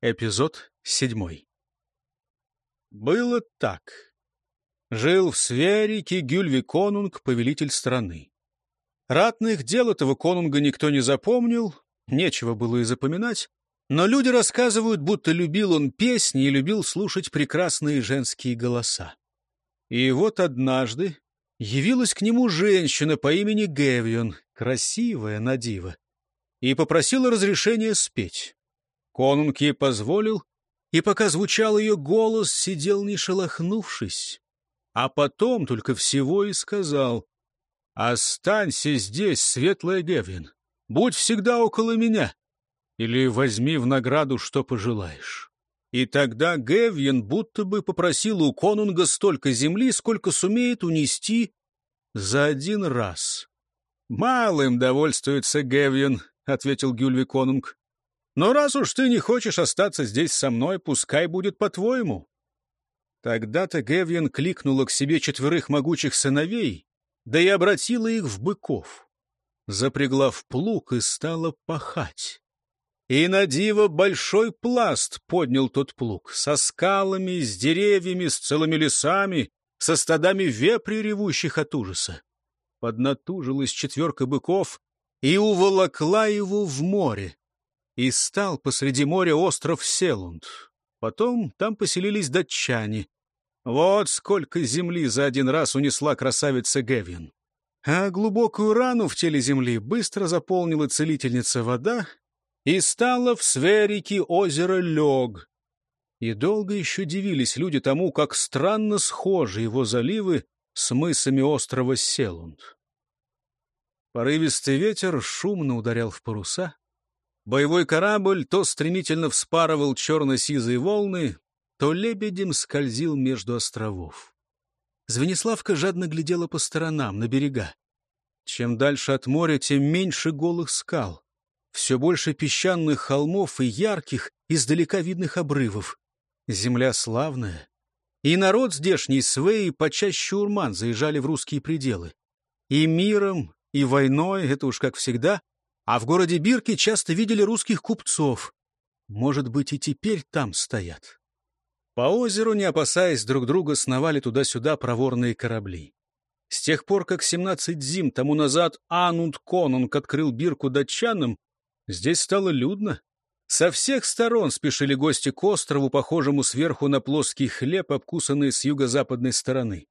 Эпизод седьмой. Было так. Жил в Сверике Гюльви Конунг, повелитель страны. Ратных дел этого конунга никто не запомнил, нечего было и запоминать, но люди рассказывают, будто любил он песни и любил слушать прекрасные женские голоса. И вот однажды явилась к нему женщина по имени Гевион, красивая на диво, и попросила разрешения спеть. Конунг ей позволил, и пока звучал ее голос, сидел не шелохнувшись. А потом только всего и сказал, «Останься здесь, светлая Гевин, будь всегда около меня, или возьми в награду, что пожелаешь». И тогда Гевьен будто бы попросил у конунга столько земли, сколько сумеет унести за один раз. «Малым довольствуется Гевьен», — ответил Гюльви конунг. Но раз уж ты не хочешь остаться здесь со мной, пускай будет по-твоему. Тогда-то Гевьен кликнула к себе четверых могучих сыновей, да и обратила их в быков. Запрягла в плуг и стала пахать. И на диво большой пласт поднял тот плуг, со скалами, с деревьями, с целыми лесами, со стадами вепри, ревущих от ужаса. Поднатужилась четверка быков и уволокла его в море, и стал посреди моря остров Селунд. Потом там поселились датчане. Вот сколько земли за один раз унесла красавица Гевин. А глубокую рану в теле земли быстро заполнила целительница вода и стала в сверике озера Лег. И долго еще дивились люди тому, как странно схожи его заливы с мысами острова Селунд. Порывистый ветер шумно ударял в паруса, Боевой корабль то стремительно вспарывал черно-сизые волны, то лебедем скользил между островов. Звениславка жадно глядела по сторонам, на берега. Чем дальше от моря, тем меньше голых скал. Все больше песчаных холмов и ярких, издалека видных обрывов. Земля славная. И народ здешний, свеи, почаще урман, заезжали в русские пределы. И миром, и войной, это уж как всегда, а в городе Бирке часто видели русских купцов. Может быть, и теперь там стоят. По озеру, не опасаясь друг друга, сновали туда-сюда проворные корабли. С тех пор, как 17 зим тому назад Анунд Конунг открыл Бирку датчанам, здесь стало людно. Со всех сторон спешили гости к острову, похожему сверху на плоский хлеб, обкусанный с юго-западной стороны.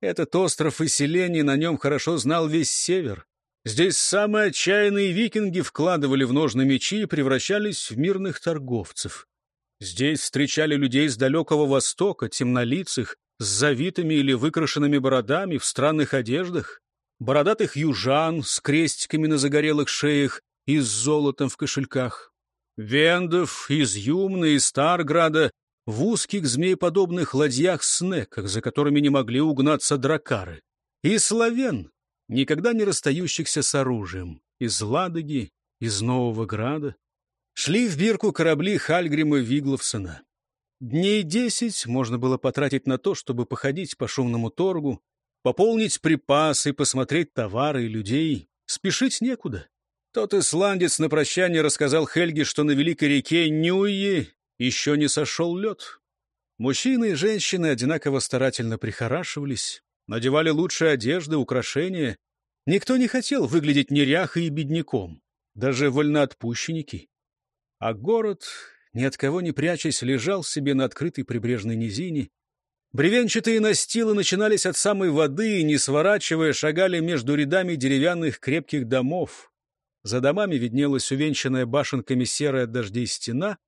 Этот остров и селение на нем хорошо знал весь север. Здесь самые отчаянные викинги вкладывали в ножны мечи и превращались в мирных торговцев. Здесь встречали людей с далекого востока, темнолицых, с завитыми или выкрашенными бородами в странных одеждах, бородатых южан с крестиками на загорелых шеях и с золотом в кошельках, вендов из Юмна и Старграда в узких змееподобных ладьях-снеках, за которыми не могли угнаться дракары, и славян, никогда не расстающихся с оружием, из Ладоги, из Нового Града. Шли в бирку корабли Хальгрима Вигловсона. Дней десять можно было потратить на то, чтобы походить по шумному торгу, пополнить припасы, посмотреть товары и людей. Спешить некуда. Тот исландец на прощание рассказал Хельге, что на великой реке Нюи еще не сошел лед. Мужчины и женщины одинаково старательно прихорашивались надевали лучшие одежды, украшения. Никто не хотел выглядеть неряхой и бедняком, даже вольноотпущенники. А город, ни от кого не прячась, лежал себе на открытой прибрежной низине. Бревенчатые настилы начинались от самой воды и, не сворачивая, шагали между рядами деревянных крепких домов. За домами виднелась увенчанная башенками серая от дождей стена.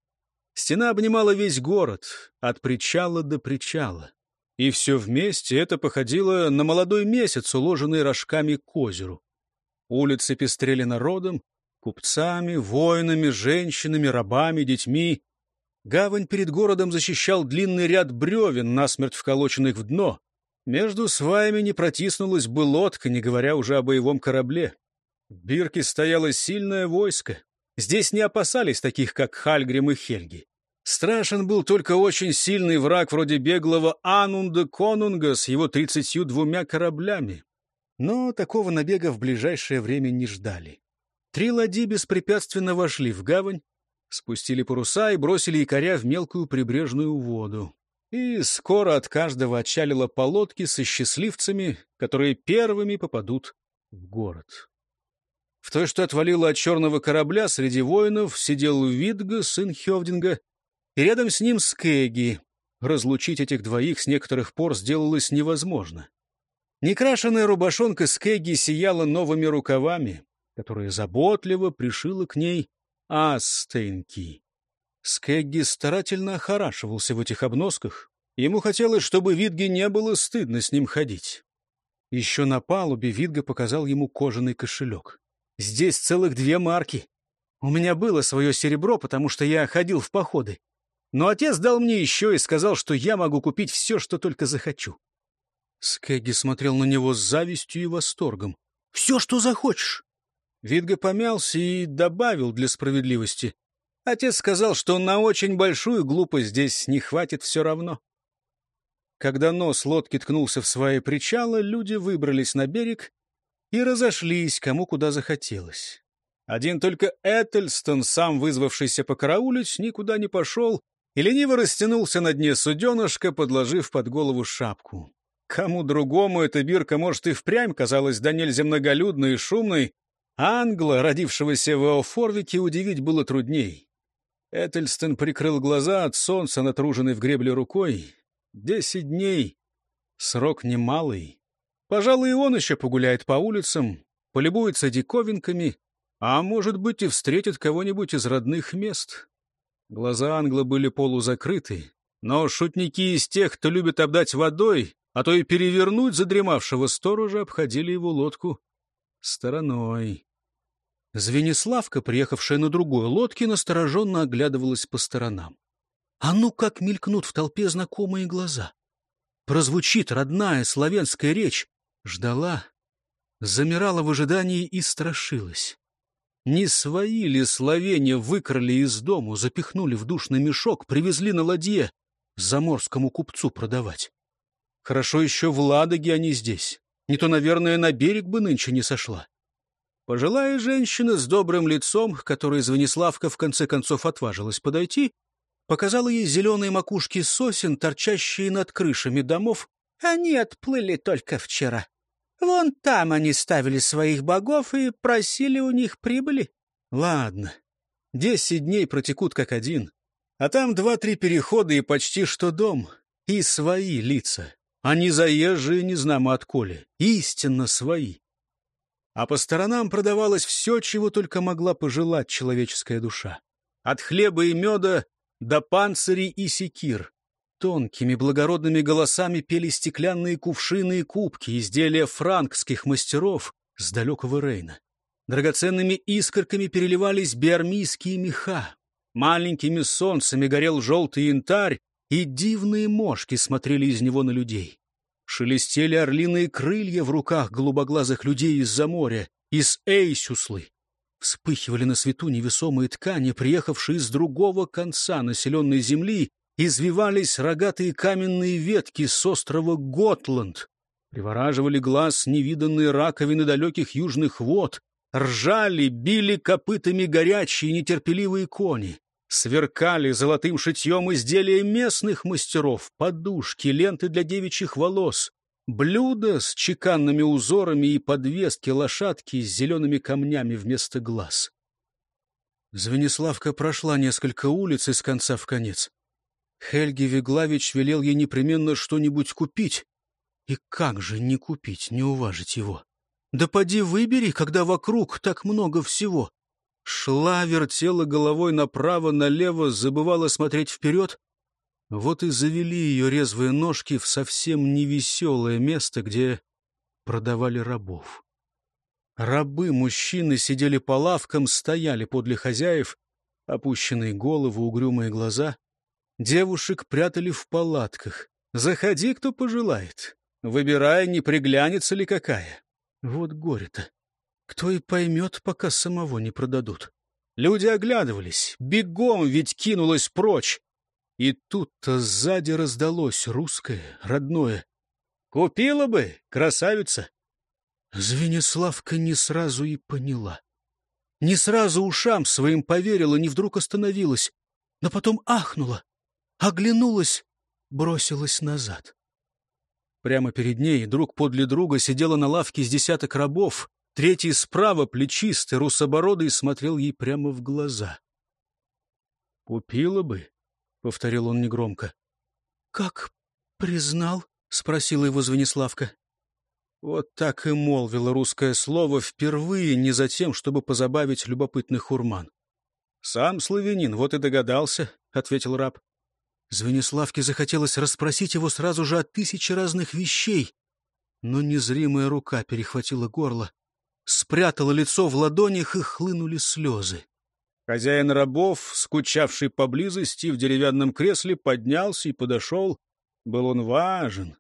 Стена обнимала весь город, от причала до причала. И все вместе это походило на молодой месяц, уложенный рожками к озеру. Улицы пестрели народом, купцами, воинами, женщинами, рабами, детьми. Гавань перед городом защищал длинный ряд бревен, насмерть вколоченных в дно. Между сваями не протиснулась бы лодка, не говоря уже о боевом корабле. В Бирке стояло сильное войско. Здесь не опасались таких, как Хальгрим и Хельги. Страшен был только очень сильный враг вроде беглого Анунда Конунга с его тридцатью двумя кораблями. Но такого набега в ближайшее время не ждали. Три ладьи беспрепятственно вошли в гавань. Спустили паруса и бросили якоря в мелкую прибрежную воду. И скоро от каждого отчалила по лодке со счастливцами, которые первыми попадут в город. В той, что отвалила от черного корабля, среди воинов сидел Видга, сын Хевдинга, и рядом с ним Скеги. Разлучить этих двоих с некоторых пор сделалось невозможно. Некрашенная рубашонка Скеги сияла новыми рукавами, которые заботливо пришила к ней Астенки. Скегги старательно охорашивался в этих обносках. Ему хотелось, чтобы Видге не было стыдно с ним ходить. Еще на палубе Видга показал ему кожаный кошелек. «Здесь целых две марки. У меня было свое серебро, потому что я ходил в походы. Но отец дал мне еще и сказал, что я могу купить все, что только захочу. Скэгги смотрел на него с завистью и восторгом. «Все, что захочешь!» Видга помялся и добавил для справедливости. Отец сказал, что на очень большую глупость здесь не хватит все равно. Когда нос лодки ткнулся в свои причалы, люди выбрались на берег и разошлись, кому куда захотелось. Один только Этельстон, сам вызвавшийся покараулить, никуда не пошел и лениво растянулся на дне суденышка, подложив под голову шапку. Кому другому эта бирка, может, и впрямь казалась да нельзя многолюдной и шумной, англа, родившегося в Эофорвике, удивить было трудней. Этельстон прикрыл глаза от солнца, натруженной в гребле рукой. Десять дней. Срок немалый. Пожалуй, и он еще погуляет по улицам, полюбуется диковинками, а, может быть, и встретит кого-нибудь из родных мест. Глаза англа были полузакрыты, но шутники из тех, кто любит обдать водой, а то и перевернуть задремавшего сторожа, обходили его лодку стороной. Звениславка, приехавшая на другой лодке, настороженно оглядывалась по сторонам. А ну как мелькнут в толпе знакомые глаза! Прозвучит родная славянская речь. Ждала, замирала в ожидании и страшилась. Не свои ли словения выкрали из дому, запихнули в душный мешок, привезли на ладье заморскому купцу продавать? Хорошо еще в Ладоге они здесь. Не то, наверное, на берег бы нынче не сошла. Пожилая женщина с добрым лицом, которой Звениславка в конце концов отважилась подойти, показала ей зеленые макушки сосен, торчащие над крышами домов. Они отплыли только вчера. Вон там они ставили своих богов и просили у них прибыли. Ладно, десять дней протекут как один, а там два-три перехода и почти что дом, и свои лица а не заезжие не знамо отколе, истинно свои. А по сторонам продавалось все, чего только могла пожелать человеческая душа. От хлеба и меда до панцирей и секир. Тонкими благородными голосами пели стеклянные кувшины и кубки, изделия франкских мастеров с далекого Рейна. Драгоценными искорками переливались биармийские меха. Маленькими солнцами горел желтый янтарь, и дивные мошки смотрели из него на людей. Шелестели орлиные крылья в руках голубоглазых людей из-за моря, из Эйсюслы. Вспыхивали на свету невесомые ткани, приехавшие с другого конца населенной земли, извивались рогатые каменные ветки с острова Готланд, привораживали глаз невиданные раковины далеких южных вод, ржали, били копытами горячие нетерпеливые кони. Сверкали золотым шитьем изделия местных мастеров, подушки, ленты для девичьих волос, блюда с чеканными узорами и подвески лошадки с зелеными камнями вместо глаз. Звениславка прошла несколько улиц из конца в конец. Хельги Виглавич велел ей непременно что-нибудь купить. И как же не купить, не уважить его? Да поди выбери, когда вокруг так много всего. Шла, вертела головой направо-налево, забывала смотреть вперед. Вот и завели ее резвые ножки в совсем невеселое место, где продавали рабов. Рабы, мужчины, сидели по лавкам, стояли подле хозяев, опущенные головы, угрюмые глаза. Девушек прятали в палатках. Заходи, кто пожелает. Выбирай, не приглянется ли какая. Вот горе-то. Кто и поймет, пока самого не продадут. Люди оглядывались, бегом ведь кинулась прочь. И тут-то сзади раздалось русское, родное. «Купила бы, красавица!» Звениславка не сразу и поняла. Не сразу ушам своим поверила, не вдруг остановилась, но потом ахнула, оглянулась, бросилась назад. Прямо перед ней, друг подле друга, сидела на лавке с десяток рабов, третий справа, плечистый, русобородый, смотрел ей прямо в глаза. «Купила бы», — повторил он негромко. «Как признал?» — спросила его Звениславка. Вот так и молвило русское слово впервые не за тем, чтобы позабавить любопытных урман. «Сам славянин, вот и догадался», — ответил раб. Звениславке захотелось расспросить его сразу же о тысяче разных вещей, но незримая рука перехватила горло, спрятала лицо в ладонях и хлынули слезы. Хозяин рабов, скучавший поблизости в деревянном кресле, поднялся и подошел. Был он важен.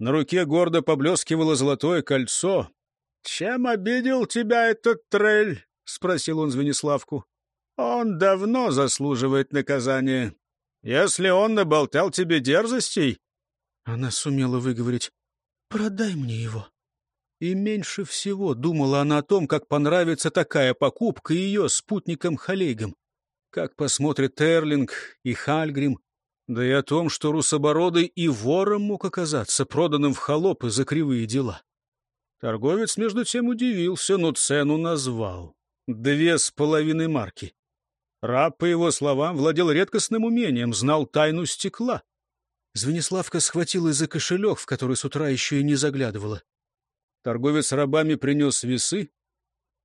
На руке гордо поблескивало золотое кольцо. — Чем обидел тебя этот трель? — спросил он Звениславку. — Он давно заслуживает наказания. Если он наболтал тебе дерзостей... Она сумела выговорить. «Продай мне его». И меньше всего думала она о том, как понравится такая покупка ее спутникам Халейгам. Как посмотрит Эрлинг и Хальгрим, да и о том, что Русобородый и вором мог оказаться, проданным в холопы за кривые дела. Торговец, между тем, удивился, но цену назвал. Две с половиной марки. Раб, по его словам, владел редкостным умением, знал тайну стекла. Звениславка схватила за кошелек, в который с утра еще и не заглядывала. Торговец рабами принес весы,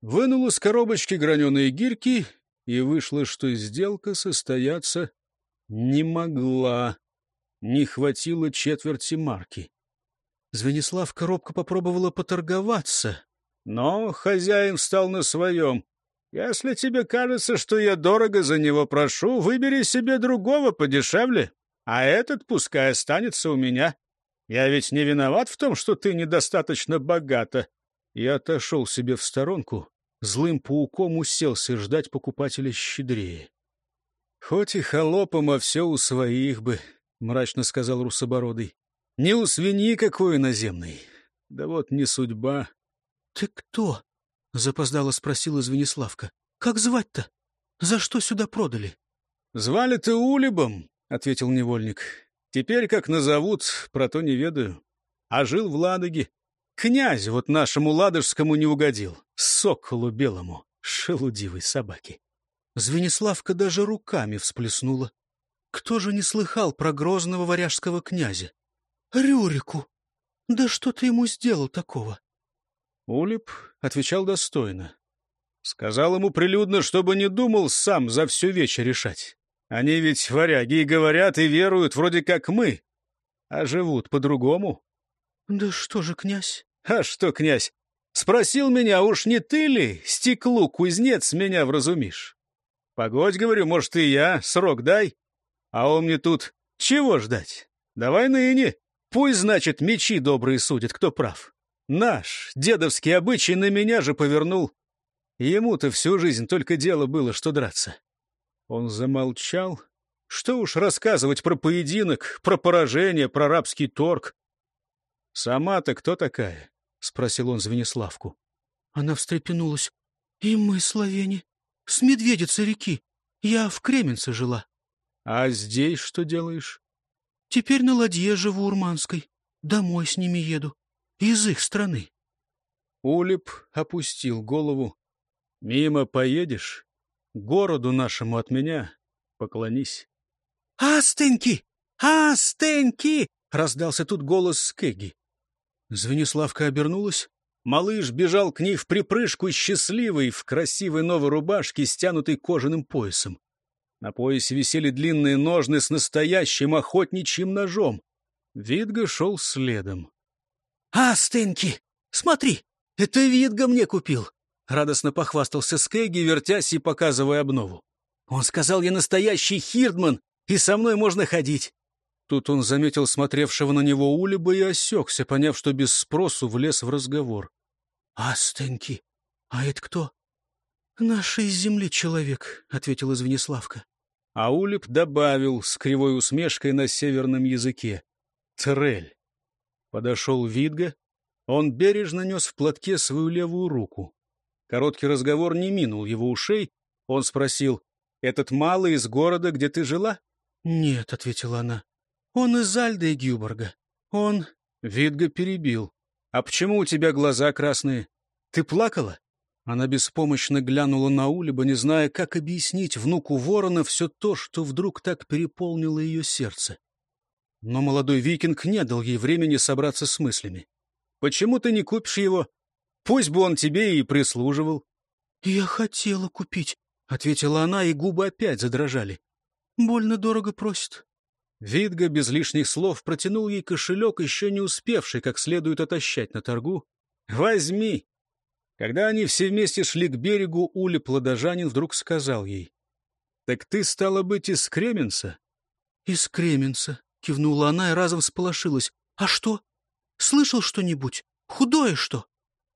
вынул из коробочки граненые гирьки, и вышло, что сделка состояться не могла. Не хватило четверти марки. Звениславка робко попробовала поторговаться, но хозяин встал на своем. Если тебе кажется, что я дорого за него прошу, выбери себе другого подешевле, а этот пускай останется у меня. Я ведь не виноват в том, что ты недостаточно богата. Я отошел себе в сторонку, злым пауком уселся ждать покупателя щедрее. Хоть и холопом, а все у своих бы, — мрачно сказал Русобородый. Не у свиньи какой наземный. Да вот не судьба. — Ты кто? — запоздало спросила Звениславка. — Как звать-то? За что сюда продали? — Звали-то Улибом, — ответил невольник. — Теперь как назовут, про то не ведаю. А жил в Ладоге. Князь вот нашему ладожскому не угодил. Соколу белому, шелудивой собаке. Звениславка даже руками всплеснула. Кто же не слыхал про грозного варяжского князя? Рюрику! Да что ты ему сделал такого? Улип отвечал достойно. Сказал ему прилюдно, чтобы не думал сам за всю вечер решать. Они ведь варяги и говорят, и веруют вроде как мы, а живут по-другому. — Да что же, князь? — А что, князь? Спросил меня, уж не ты ли, стеклу кузнец, меня вразумишь? Погодь, говорю, может, и я, срок дай. А он мне тут, чего ждать? Давай ныне. Пусть, значит, мечи добрые судят, кто прав. Наш дедовский обычай на меня же повернул. Ему-то всю жизнь только дело было, что драться. Он замолчал. Что уж рассказывать про поединок, про поражение, про рабский торг. «Сама-то кто такая?» — спросил он Звениславку. Она встрепенулась. «И мы, славяне, с медведицы реки. Я в Кременце жила». «А здесь что делаешь?» «Теперь на ладье живу Урманской. Домой с ними еду из их страны. Улип опустил голову. «Мимо поедешь? Городу нашему от меня поклонись». «Астеньки! Астеньки!» — раздался тут голос Скеги. Звениславка обернулась. Малыш бежал к ней в припрыжку, счастливый, в красивой новой рубашке, стянутой кожаным поясом. На поясе висели длинные ножны с настоящим охотничьим ножом. Видга шел следом. «А, Стенки, смотри, это Видга мне купил!» Радостно похвастался Скеги, вертясь и показывая обнову. «Он сказал, я настоящий хирдман, и со мной можно ходить!» Тут он заметил смотревшего на него Улиба и осекся, поняв, что без спросу влез в разговор. «А, Стенки, а это кто?» «Наш из земли человек», — ответила Звениславка. А Улип добавил с кривой усмешкой на северном языке. «Трель». Подошел Видга. Он бережно нес в платке свою левую руку. Короткий разговор не минул его ушей. Он спросил, «Этот малый из города, где ты жила?» «Нет», — ответила она, — «он из Альды и Гюборга. Он...» Видга перебил. «А почему у тебя глаза красные? Ты плакала?» Она беспомощно глянула на Улиба, не зная, как объяснить внуку ворона все то, что вдруг так переполнило ее сердце. Но молодой викинг не дал ей времени собраться с мыслями. «Почему ты не купишь его? Пусть бы он тебе и прислуживал». «Я хотела купить», — ответила она, и губы опять задрожали. «Больно дорого просит». Видга без лишних слов протянул ей кошелек, еще не успевший как следует отощать на торгу. «Возьми!» Когда они все вместе шли к берегу, Ули Плодожанин вдруг сказал ей. «Так ты, стала быть, из Кременца?» «Из Кременца», — кивнула она и разом всполошилась. «А что? Слышал что-нибудь? Худое что?»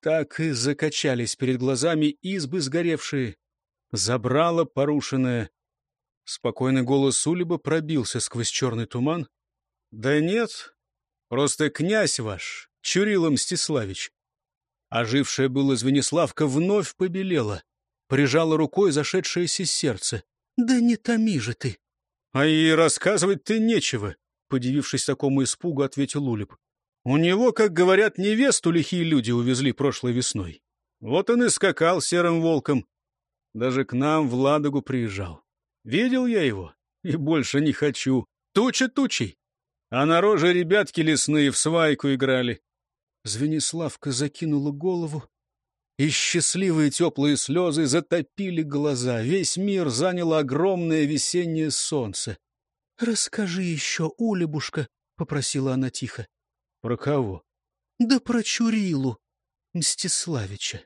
Так и закачались перед глазами избы сгоревшие. Забрало порушенное. Спокойный голос Улиба пробился сквозь черный туман. — Да нет, просто князь ваш, Чурила Мстиславич. Ожившая была Звениславка вновь побелела, прижала рукой зашедшееся сердце. — Да не томи же ты! — А и рассказывать-то нечего, — подивившись такому испугу, ответил Улиб. — У него, как говорят, невесту лихие люди увезли прошлой весной. Вот он и скакал серым волком. Даже к нам в Ладогу приезжал. Видел я его и больше не хочу. Туча тучей. А на роже ребятки лесные в свайку играли. Звениславка закинула голову, и счастливые теплые слезы затопили глаза. Весь мир заняло огромное весеннее солнце. — Расскажи еще, Улебушка, — попросила она тихо. — Про кого? — Да про Чурилу Мстиславича.